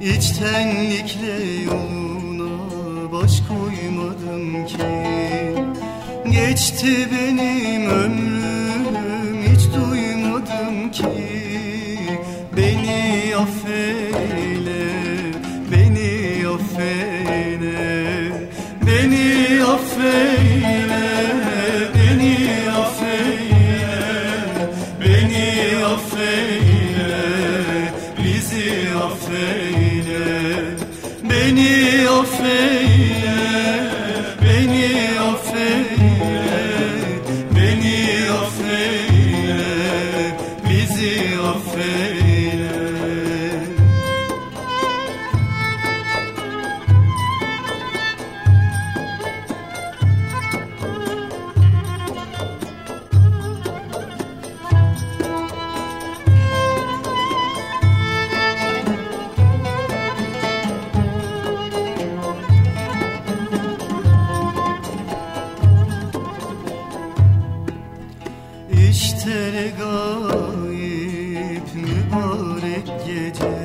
içtenlikle yoluna baş koymadım ki. Geçti benim ömrüm Beni mübarek gece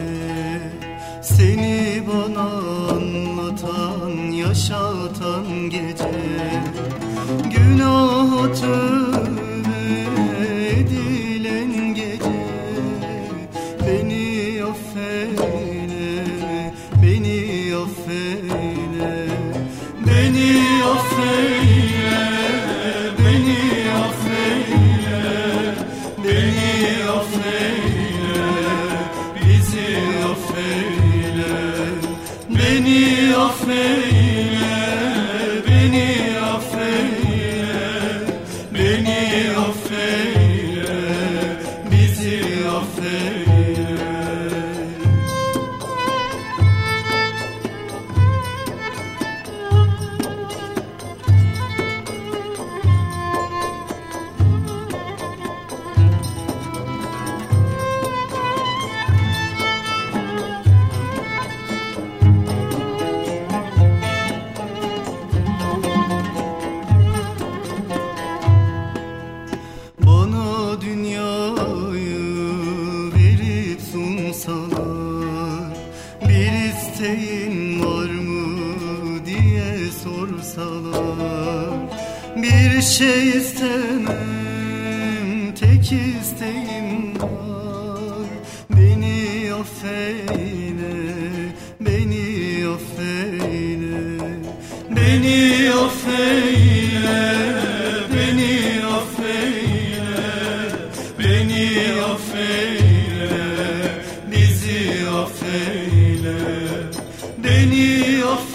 Beni Bir şey istemem tek isteğim var. Beni affeyle, beni affeyle. Beni affeyle, beni affeyle. Beni affeyle, bizi affeyle. Beni affeyle